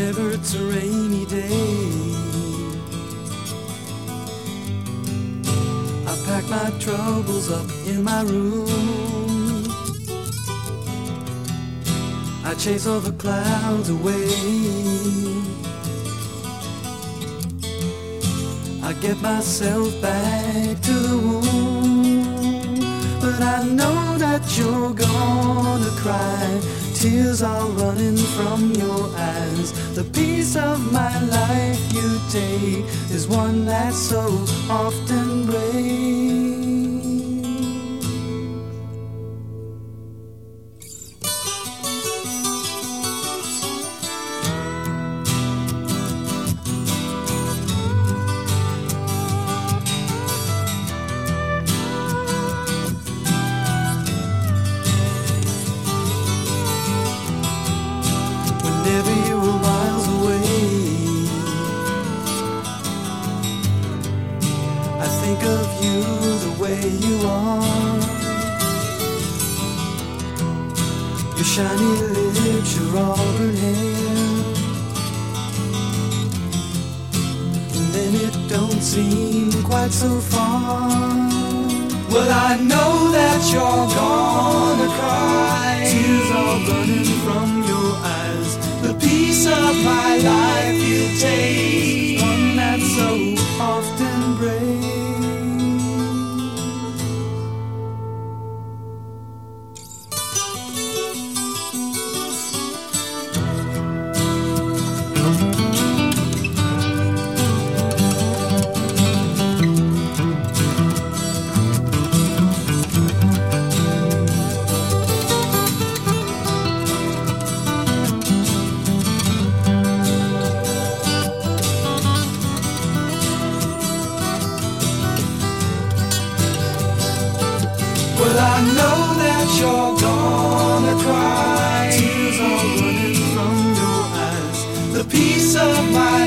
whenever it's a rainy day. I pack my troubles up in my room. I chase all the clouds away. I get myself back to the womb. But I know that you're gonna cry. Tears are running from your eyes. The piece of my life you take is one that so often breaks. Think of you the way you are. Your shiny lips, your auburn hair. And then it don't seem quite so far. Well, I know that you're gonna cry. Tears are running from your eyes. The piece of my life of my